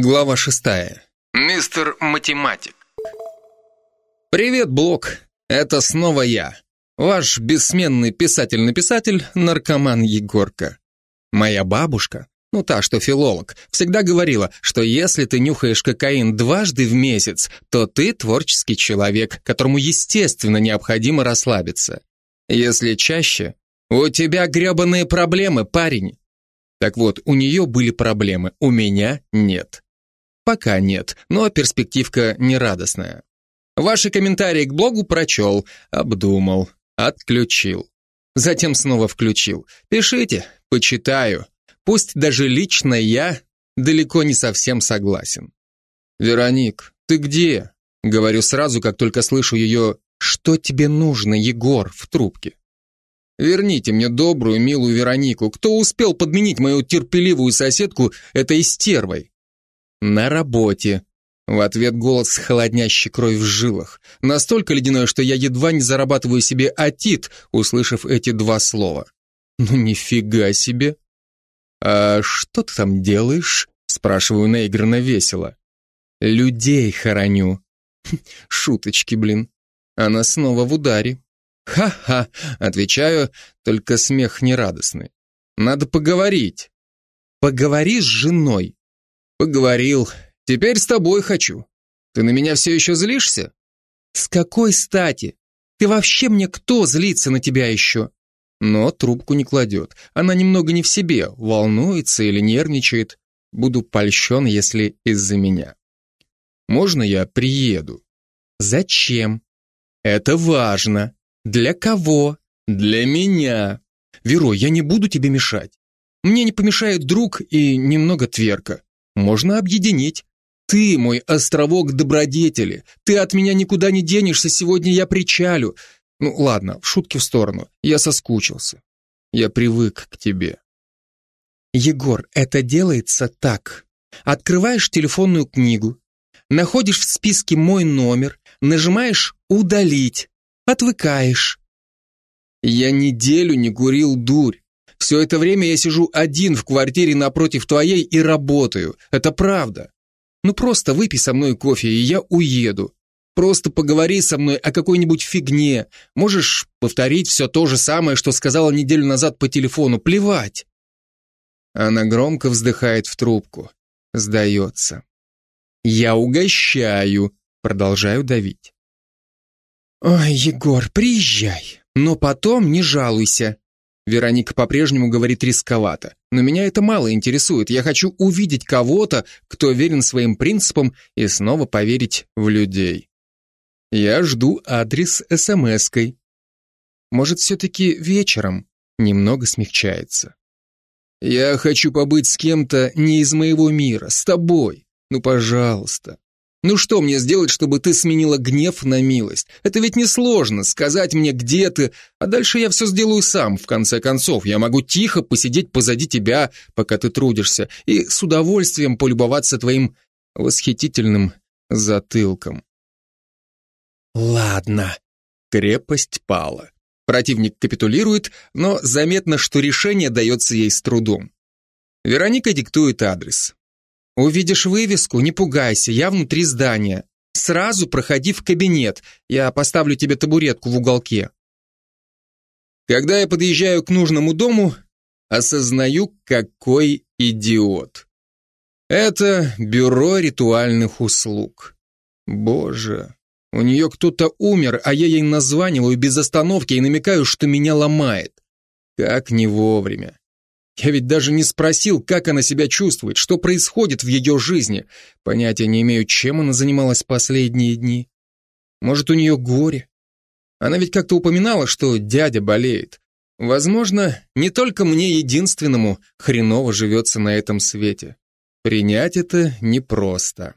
Глава шестая. Мистер Математик. Привет, Блок. Это снова я. Ваш бессменный писатель-написатель, наркоман Егорка. Моя бабушка, ну та, что филолог, всегда говорила, что если ты нюхаешь кокаин дважды в месяц, то ты творческий человек, которому естественно необходимо расслабиться. Если чаще, у тебя гребаные проблемы, парень. Так вот, у нее были проблемы, у меня нет. Пока нет, но перспективка нерадостная. Ваши комментарии к блогу прочел, обдумал, отключил. Затем снова включил. Пишите, почитаю. Пусть даже лично я далеко не совсем согласен. Вероник, ты где? Говорю сразу, как только слышу ее «Что тебе нужно, Егор?» в трубке. Верните мне добрую, милую Веронику. Кто успел подменить мою терпеливую соседку этой стервой? На работе. В ответ голос холоднящий кровь в жилах. Настолько ледяной, что я едва не зарабатываю себе атит, услышав эти два слова. Ну нифига себе. А что ты там делаешь? Спрашиваю наигранно весело. Людей хороню. Шуточки, блин. Она снова в ударе. «Ха-ха», — отвечаю, только смех нерадостный. «Надо поговорить». «Поговори с женой». «Поговорил. Теперь с тобой хочу. Ты на меня все еще злишься?» «С какой стати? Ты вообще мне кто злиться на тебя еще?» Но трубку не кладет. Она немного не в себе, волнуется или нервничает. Буду польщен, если из-за меня. «Можно я приеду?» «Зачем?» «Это важно». Для кого? Для меня. Веро, я не буду тебе мешать. Мне не помешает друг и немного тверка. Можно объединить. Ты мой островок добродетели. Ты от меня никуда не денешься, сегодня я причалю. Ну ладно, в шутки в сторону. Я соскучился. Я привык к тебе. Егор, это делается так. Открываешь телефонную книгу, находишь в списке мой номер, нажимаешь «Удалить», Отвыкаешь. Я неделю не курил дурь. Все это время я сижу один в квартире напротив твоей и работаю. Это правда. Ну просто выпей со мной кофе, и я уеду. Просто поговори со мной о какой-нибудь фигне. Можешь повторить все то же самое, что сказала неделю назад по телефону. Плевать. Она громко вздыхает в трубку. Сдается. Я угощаю. Продолжаю давить. «Ой, Егор, приезжай, но потом не жалуйся». Вероника по-прежнему говорит рисковато, но меня это мало интересует. Я хочу увидеть кого-то, кто верен своим принципам и снова поверить в людей. Я жду адрес смс-кой. Может, все-таки вечером немного смягчается. Я хочу побыть с кем-то не из моего мира, с тобой. Ну, пожалуйста. Ну что мне сделать, чтобы ты сменила гнев на милость? Это ведь несложно, сказать мне, где ты, а дальше я все сделаю сам, в конце концов. Я могу тихо посидеть позади тебя, пока ты трудишься, и с удовольствием полюбоваться твоим восхитительным затылком. Ладно. Крепость пала. Противник капитулирует, но заметно, что решение дается ей с трудом. Вероника диктует адрес. Увидишь вывеску, не пугайся, я внутри здания. Сразу проходи в кабинет, я поставлю тебе табуретку в уголке. Когда я подъезжаю к нужному дому, осознаю, какой идиот. Это бюро ритуальных услуг. Боже, у нее кто-то умер, а я ей названиваю без остановки и намекаю, что меня ломает. Как не вовремя. Я ведь даже не спросил, как она себя чувствует, что происходит в ее жизни. Понятия не имею, чем она занималась последние дни. Может, у нее горе? Она ведь как-то упоминала, что дядя болеет. Возможно, не только мне единственному хреново живется на этом свете. Принять это непросто.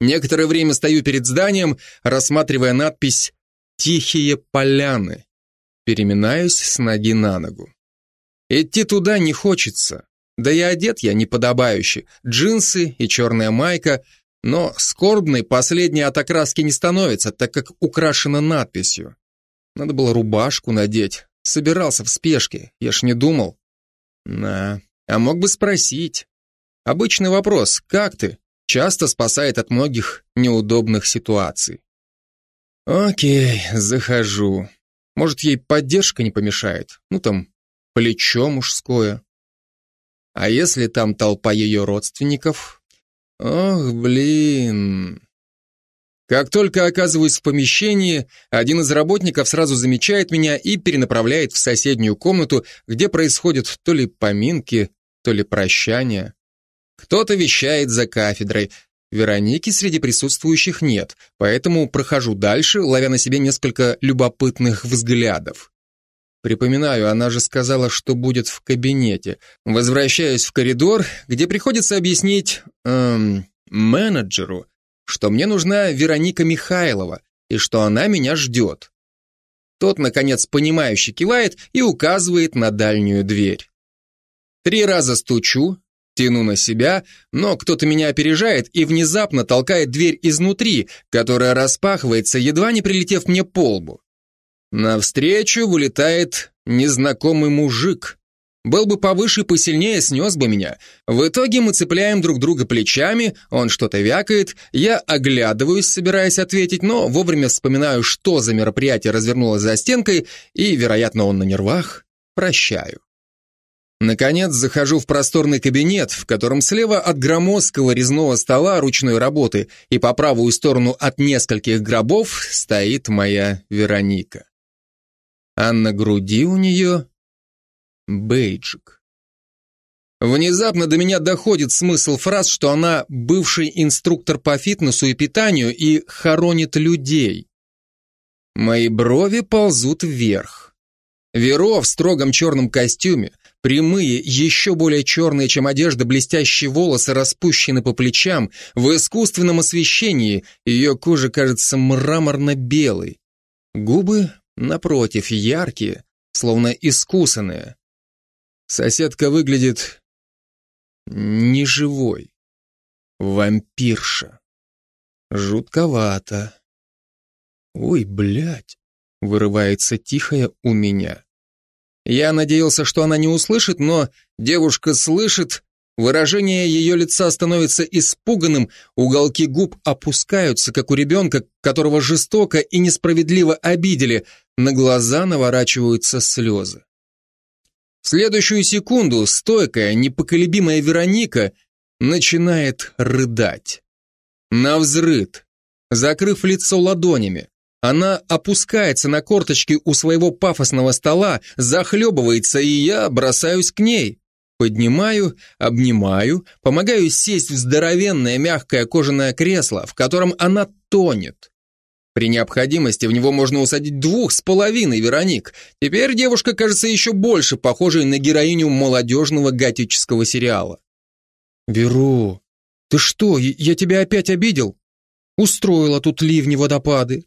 Некоторое время стою перед зданием, рассматривая надпись «Тихие поляны». Переминаюсь с ноги на ногу. Идти туда не хочется. Да и одет я неподобающе. Джинсы и черная майка, но скорбной последней от окраски не становится, так как украшена надписью. Надо было рубашку надеть. Собирался в спешке, я ж не думал. На, а мог бы спросить. Обычный вопрос «Как ты?» часто спасает от многих неудобных ситуаций. Окей, захожу. Может, ей поддержка не помешает? Ну, там, плечо мужское. А если там толпа ее родственников? Ох, блин. Как только оказываюсь в помещении, один из работников сразу замечает меня и перенаправляет в соседнюю комнату, где происходят то ли поминки, то ли прощания. Кто-то вещает за кафедрой. Вероники среди присутствующих нет, поэтому прохожу дальше, ловя на себе несколько любопытных взглядов. Припоминаю, она же сказала, что будет в кабинете. Возвращаюсь в коридор, где приходится объяснить эм, менеджеру, что мне нужна Вероника Михайлова и что она меня ждет. Тот, наконец, понимающе кивает и указывает на дальнюю дверь. Три раза стучу, тяну на себя, но кто-то меня опережает и внезапно толкает дверь изнутри, которая распахивается, едва не прилетев мне по лбу. Навстречу вылетает незнакомый мужик. Был бы повыше и посильнее, снес бы меня. В итоге мы цепляем друг друга плечами, он что-то вякает, я оглядываюсь, собираясь ответить, но вовремя вспоминаю, что за мероприятие развернулось за стенкой, и, вероятно, он на нервах, прощаю. Наконец захожу в просторный кабинет, в котором слева от громоздкого резного стола ручной работы и по правую сторону от нескольких гробов стоит моя Вероника а на груди у нее бейджик. Внезапно до меня доходит смысл фраз, что она бывший инструктор по фитнесу и питанию и хоронит людей. Мои брови ползут вверх. Веро в строгом черном костюме, прямые, еще более черные, чем одежда, блестящие волосы распущены по плечам, в искусственном освещении ее кожа кажется мраморно-белой. Губы Напротив, яркие, словно искусанные. Соседка выглядит неживой. Вампирша. Жутковато. Ой, блядь, вырывается тихое у меня. Я надеялся, что она не услышит, но девушка слышит Выражение ее лица становится испуганным, уголки губ опускаются, как у ребенка, которого жестоко и несправедливо обидели, на глаза наворачиваются слезы. В следующую секунду стойкая, непоколебимая Вероника начинает рыдать. Навзрыд, закрыв лицо ладонями, она опускается на корточки у своего пафосного стола, захлебывается, и я бросаюсь к ней. Поднимаю, обнимаю, помогаю сесть в здоровенное мягкое кожаное кресло, в котором она тонет. При необходимости в него можно усадить двух с половиной Вероник. Теперь девушка кажется еще больше похожей на героиню молодежного готического сериала. «Веру, ты что, я тебя опять обидел? Устроила тут ливни водопады».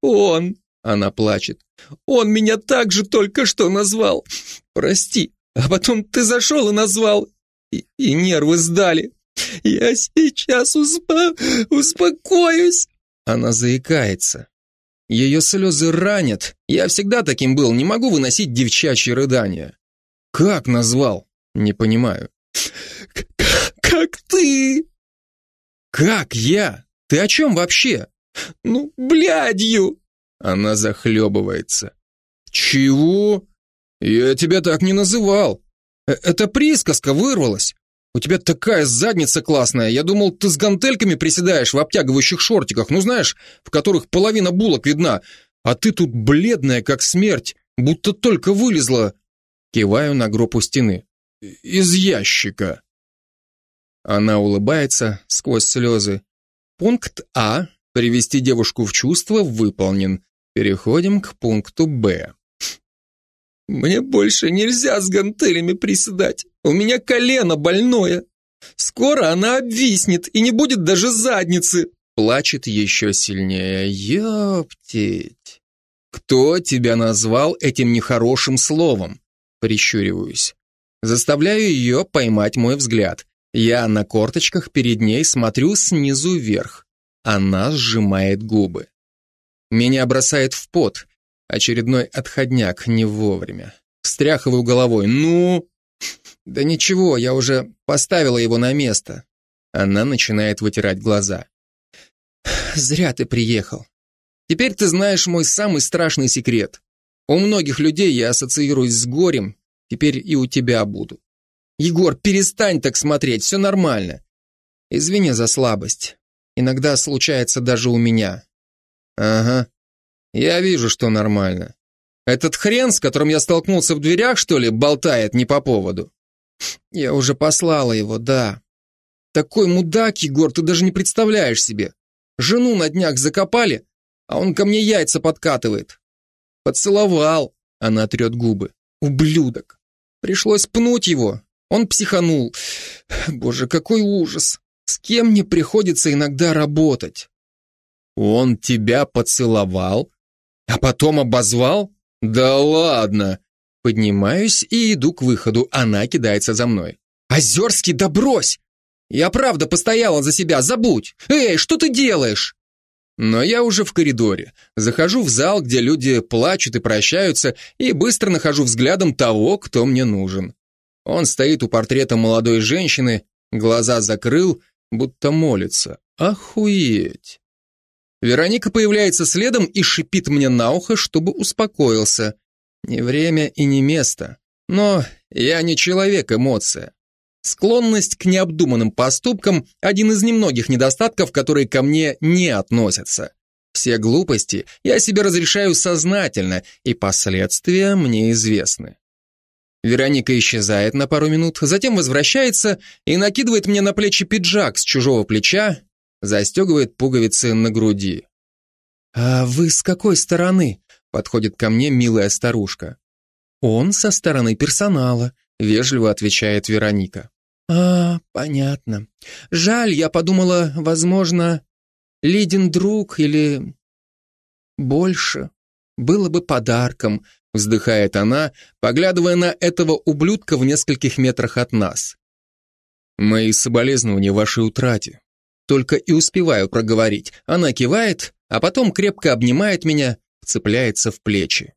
«Он!» — она плачет. «Он меня так же только что назвал. Прости, а потом ты зашел и назвал, и, и нервы сдали. Я сейчас успо... успокоюсь. Она заикается. Ее слезы ранят. Я всегда таким был, не могу выносить девчачьи рыдания. Как назвал? Не понимаю. Как ты? Как я? Ты о чем вообще? Ну, блядью. Она захлебывается. Чего? «Я тебя так не называл. Э, это присказка вырвалась. У тебя такая задница классная. Я думал, ты с гантельками приседаешь в обтягивающих шортиках, ну знаешь, в которых половина булок видна. А ты тут бледная, как смерть, будто только вылезла». Киваю на гроб стены. «Из ящика». Она улыбается сквозь слезы. Пункт А. Привести девушку в чувство выполнен. Переходим к пункту Б. Мне больше нельзя с гантелями приседать. У меня колено больное. Скоро она обвиснет и не будет даже задницы. Плачет еще сильнее. Ёптить. Кто тебя назвал этим нехорошим словом? Прищуриваюсь. Заставляю ее поймать мой взгляд. Я на корточках перед ней смотрю снизу вверх. Она сжимает губы. Меня бросает в пот. Очередной отходняк не вовремя. Встряхиваю головой. «Ну?» Да ничего, я уже поставила его на место. Она начинает вытирать глаза. Зря ты приехал. Теперь ты знаешь мой самый страшный секрет. У многих людей я ассоциируюсь с горем, теперь и у тебя буду. Егор, перестань так смотреть, все нормально. Извини за слабость. Иногда случается даже у меня. Ага, я вижу, что нормально. Этот хрен, с которым я столкнулся в дверях, что ли, болтает не по поводу? Я уже послала его, да. Такой мудак, Егор, ты даже не представляешь себе. Жену на днях закопали, а он ко мне яйца подкатывает. Поцеловал, она трет губы. Ублюдок. Пришлось пнуть его. Он психанул. Боже, какой ужас. С кем мне приходится иногда работать? Он тебя поцеловал? А потом обозвал? Да ладно. Поднимаюсь и иду к выходу. Она кидается за мной. Озерский, да брось! Я правда постояла за себя, забудь! Эй, что ты делаешь? Но я уже в коридоре. Захожу в зал, где люди плачут и прощаются, и быстро нахожу взглядом того, кто мне нужен. Он стоит у портрета молодой женщины, глаза закрыл, будто молится. Охуеть! Вероника появляется следом и шипит мне на ухо, чтобы успокоился. Не время и не место. Но я не человек-эмоция. Склонность к необдуманным поступкам – один из немногих недостатков, которые ко мне не относятся. Все глупости я себе разрешаю сознательно, и последствия мне известны. Вероника исчезает на пару минут, затем возвращается и накидывает мне на плечи пиджак с чужого плеча, застегивает пуговицы на груди. «А вы с какой стороны?» – подходит ко мне милая старушка. «Он со стороны персонала», – вежливо отвечает Вероника. «А, понятно. Жаль, я подумала, возможно, Лидин друг или... больше. Было бы подарком», – вздыхает она, поглядывая на этого ублюдка в нескольких метрах от нас. «Мои соболезнования вашей утрате», только и успеваю проговорить. Она кивает, а потом крепко обнимает меня, вцепляется в плечи.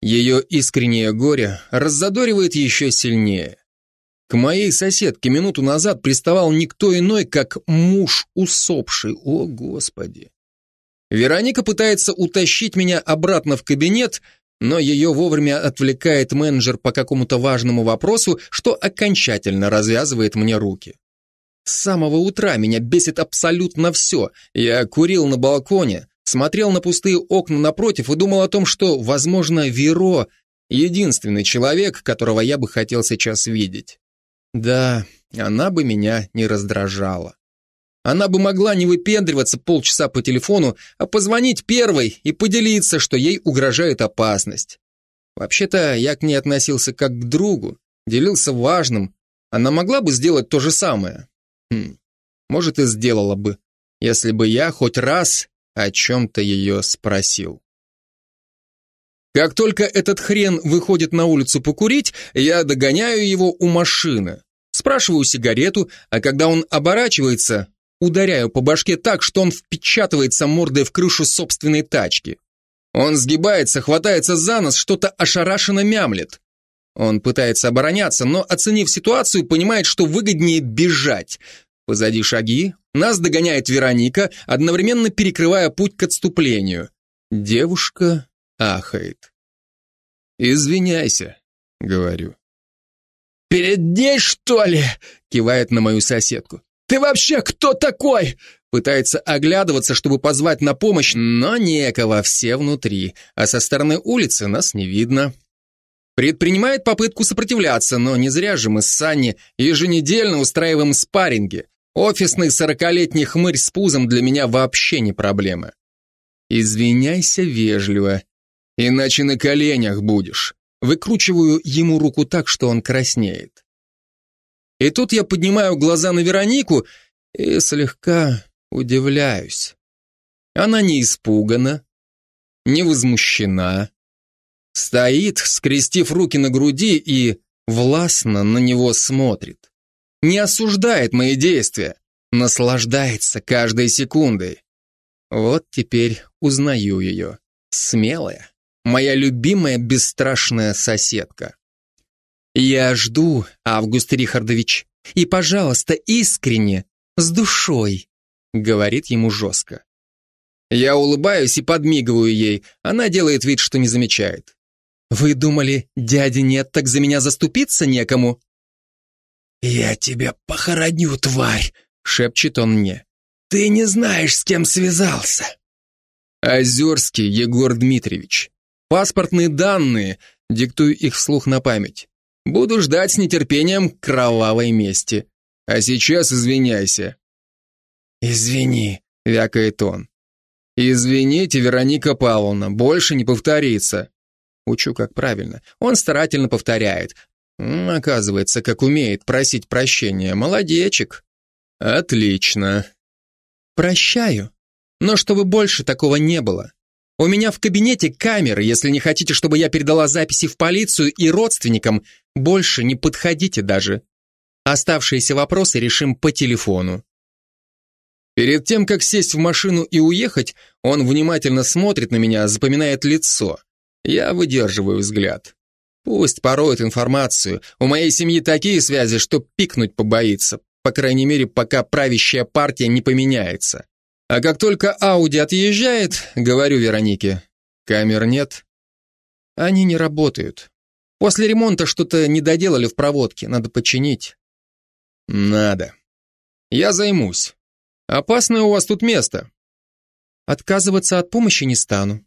Ее искреннее горе раззадоривает еще сильнее. К моей соседке минуту назад приставал никто иной, как муж усопший. О, Господи! Вероника пытается утащить меня обратно в кабинет, но ее вовремя отвлекает менеджер по какому-то важному вопросу, что окончательно развязывает мне руки. С самого утра меня бесит абсолютно все. Я курил на балконе, смотрел на пустые окна напротив и думал о том, что, возможно, Веро — единственный человек, которого я бы хотел сейчас видеть. Да, она бы меня не раздражала. Она бы могла не выпендриваться полчаса по телефону, а позвонить первой и поделиться, что ей угрожает опасность. Вообще-то я к ней относился как к другу, делился важным. Она могла бы сделать то же самое. Хм, может, и сделала бы, если бы я хоть раз о чем-то ее спросил. Как только этот хрен выходит на улицу покурить, я догоняю его у машины. Спрашиваю сигарету, а когда он оборачивается, ударяю по башке так, что он впечатывается мордой в крышу собственной тачки. Он сгибается, хватается за нос, что-то ошарашенно мямлет. Он пытается обороняться, но, оценив ситуацию, понимает, что выгоднее бежать. Позади шаги, нас догоняет Вероника, одновременно перекрывая путь к отступлению. Девушка ахает. «Извиняйся», — говорю. «Перед ней, что ли?» — кивает на мою соседку. «Ты вообще кто такой?» Пытается оглядываться, чтобы позвать на помощь, но некого, все внутри, а со стороны улицы нас не видно. Предпринимает попытку сопротивляться, но не зря же мы с Санни еженедельно устраиваем спарринги. Офисный сорокалетний хмырь с пузом для меня вообще не проблема. Извиняйся вежливо, иначе на коленях будешь. Выкручиваю ему руку так, что он краснеет. И тут я поднимаю глаза на Веронику и слегка удивляюсь. Она не испугана, не возмущена, Стоит, скрестив руки на груди и властно на него смотрит. Не осуждает мои действия, наслаждается каждой секундой. Вот теперь узнаю ее. Смелая, моя любимая бесстрашная соседка. Я жду, Август Рихардович, и, пожалуйста, искренне, с душой, говорит ему жестко. Я улыбаюсь и подмигиваю ей, она делает вид, что не замечает. Вы думали, дяди нет, так за меня заступиться некому? Я тебя похороню, тварь, шепчет он мне. Ты не знаешь, с кем связался. Озерский Егор Дмитриевич. Паспортные данные, диктую их вслух на память. Буду ждать с нетерпением кровавой мести. А сейчас извиняйся. Извини, вякает он. Извините, Вероника Павловна, больше не повторится. Учу как правильно. Он старательно повторяет. Оказывается, как умеет просить прощения. Молодечек. Отлично. Прощаю. Но чтобы больше такого не было. У меня в кабинете камеры, если не хотите, чтобы я передала записи в полицию и родственникам, больше не подходите даже. Оставшиеся вопросы решим по телефону. Перед тем, как сесть в машину и уехать, он внимательно смотрит на меня, запоминает лицо. Я выдерживаю взгляд. Пусть пороет информацию. У моей семьи такие связи, что пикнуть побоится. По крайней мере, пока правящая партия не поменяется. А как только Ауди отъезжает, говорю Веронике, камер нет. Они не работают. После ремонта что-то не доделали в проводке, надо починить. Надо. Я займусь. Опасное у вас тут место. Отказываться от помощи не стану.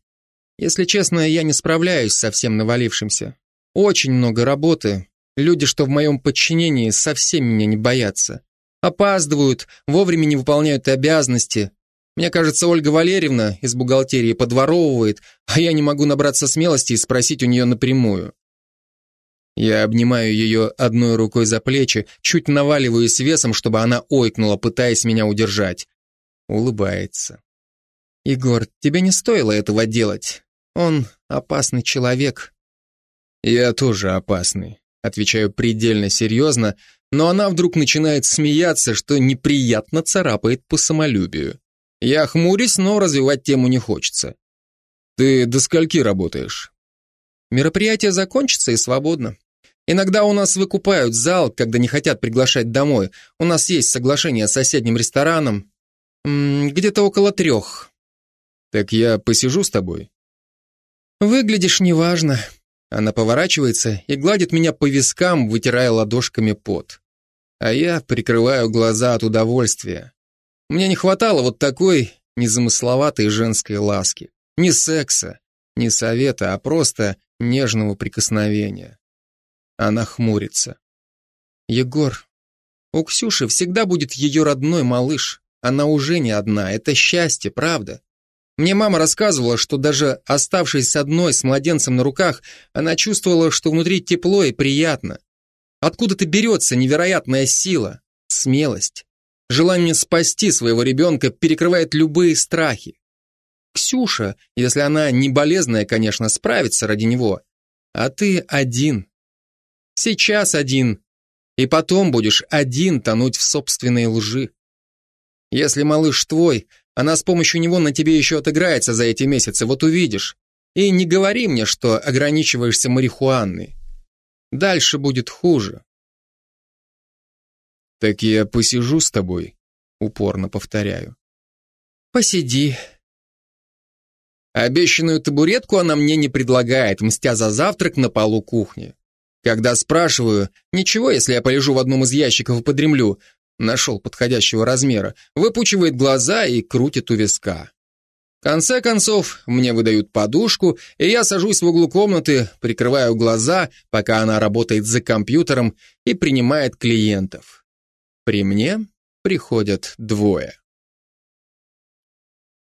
Если честно, я не справляюсь со всем навалившимся. Очень много работы. Люди, что в моем подчинении, совсем меня не боятся. Опаздывают, вовремя не выполняют обязанности, мне кажется, Ольга Валерьевна из бухгалтерии подворовывает, а я не могу набраться смелости и спросить у нее напрямую. Я обнимаю ее одной рукой за плечи, чуть наваливаюсь весом, чтобы она ойкнула, пытаясь меня удержать. Улыбается. «Егор, тебе не стоило этого делать. Он опасный человек». «Я тоже опасный», отвечаю предельно серьезно, но она вдруг начинает смеяться, что неприятно царапает по самолюбию. Я хмурюсь, но развивать тему не хочется. Ты до скольки работаешь? Мероприятие закончится и свободно. Иногда у нас выкупают зал, когда не хотят приглашать домой. У нас есть соглашение с соседним рестораном. Где-то около трех. Так я посижу с тобой? Выглядишь неважно. Она поворачивается и гладит меня по вискам, вытирая ладошками пот. А я прикрываю глаза от удовольствия. Мне не хватало вот такой незамысловатой женской ласки. Ни секса, ни совета, а просто нежного прикосновения. Она хмурится. Егор, у Ксюши всегда будет ее родной малыш. Она уже не одна, это счастье, правда? Мне мама рассказывала, что даже оставшись одной с младенцем на руках, она чувствовала, что внутри тепло и приятно. Откуда-то берется невероятная сила, смелость. Желание спасти своего ребенка перекрывает любые страхи. Ксюша, если она не болезная, конечно, справится ради него. А ты один. Сейчас один. И потом будешь один тонуть в собственной лжи. Если малыш твой, она с помощью него на тебе еще отыграется за эти месяцы, вот увидишь. И не говори мне, что ограничиваешься марихуаной. Дальше будет хуже. «Так я посижу с тобой», — упорно повторяю. «Посиди». Обещанную табуретку она мне не предлагает, мстя за завтрак на полу кухни. Когда спрашиваю, ничего, если я полежу в одном из ящиков и подремлю, нашел подходящего размера, выпучивает глаза и крутит у виска. В конце концов, мне выдают подушку, и я сажусь в углу комнаты, прикрываю глаза, пока она работает за компьютером и принимает клиентов. При мне приходят двое.